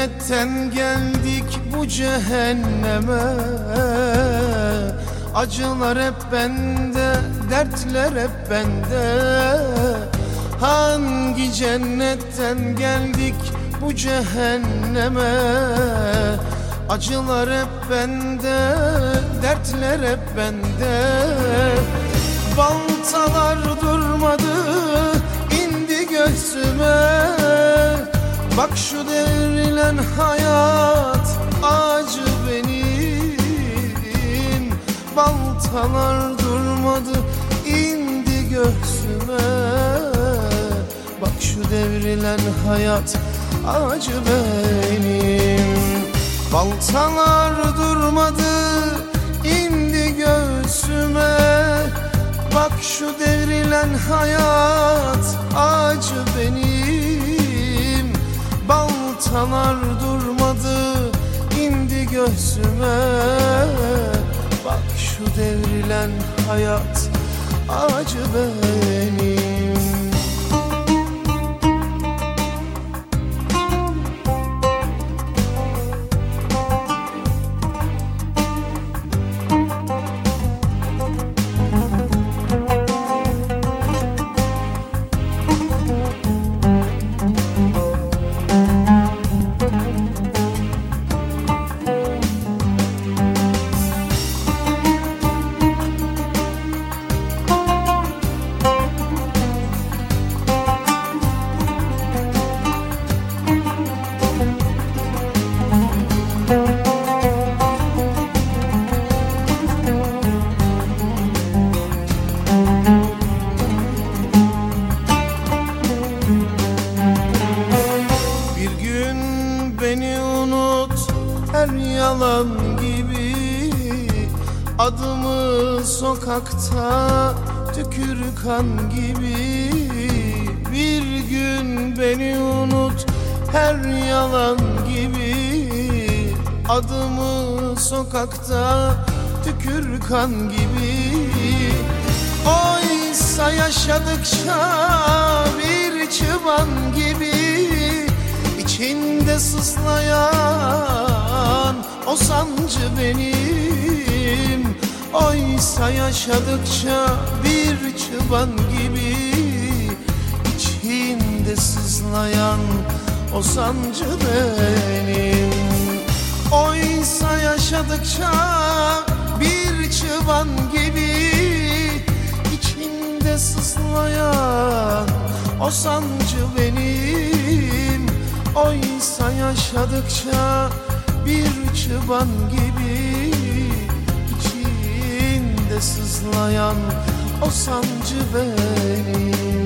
cennetten geldik bu cehenneme. Acılar hep bende, dertler hep bende. Hangi cennetten geldik bu cehenneme? Acılar hep bende, dertler hep bende. Baltalar durmadı, indi göğsüme. Bak şu devrilen hayat acı benim. Baltalar durmadı indi göğsüme. Bak şu devrilen hayat acı benim. Baltalar durmadı indi göğsüme. Bak şu devrilen hayat acı benim Baltalar durmadı indi göğsüme. Bak şu devrilen hayat acı benim yalan gibi Adımı sokakta tükür kan gibi. Bir gün beni unut her yalan gibi. Adımı sokakta tükür kan gibi. Oysa yaşadıkça bir çıban gibi içinde sızlayan o sancı benim. Oysa yaşadıkça bir çıban gibi içinde sızlayan o sancı benim. Oysa yaşadıkça bir çıban gibi içinde sızlayan o sancı benim. Oysa yaşadıkça bir çıban gibi içinde sızlayan o sancı benim